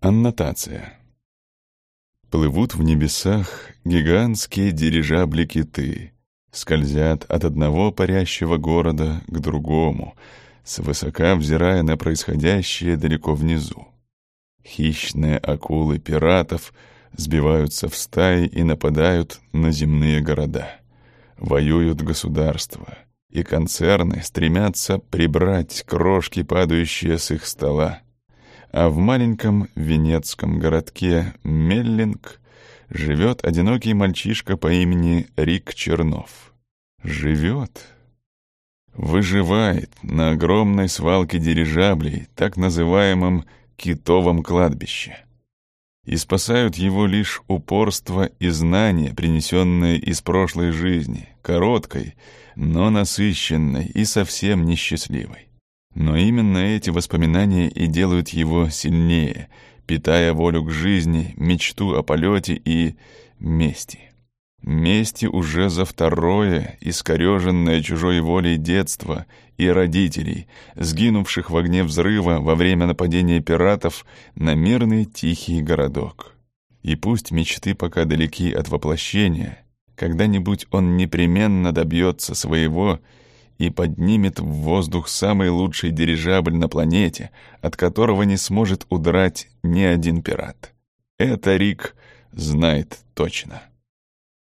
Аннотация. Плывут в небесах гигантские дирижабли-киты, скользят от одного парящего города к другому, свысока взирая на происходящее далеко внизу. Хищные акулы пиратов сбиваются в стаи и нападают на земные города. Воюют государства, и концерны стремятся прибрать крошки, падающие с их стола а в маленьком венецком городке Меллинг живет одинокий мальчишка по имени Рик Чернов. Живет. Выживает на огромной свалке дирижаблей, так называемом «китовом кладбище». И спасают его лишь упорство и знания, принесенные из прошлой жизни, короткой, но насыщенной и совсем несчастливой. Но именно эти воспоминания и делают его сильнее, питая волю к жизни, мечту о полете и мести. Мести уже за второе, искореженное чужой волей детства и родителей, сгинувших в огне взрыва во время нападения пиратов на мирный тихий городок. И пусть мечты пока далеки от воплощения, когда-нибудь он непременно добьется своего и поднимет в воздух самый лучший дирижабль на планете, от которого не сможет удрать ни один пират. Это Рик знает точно.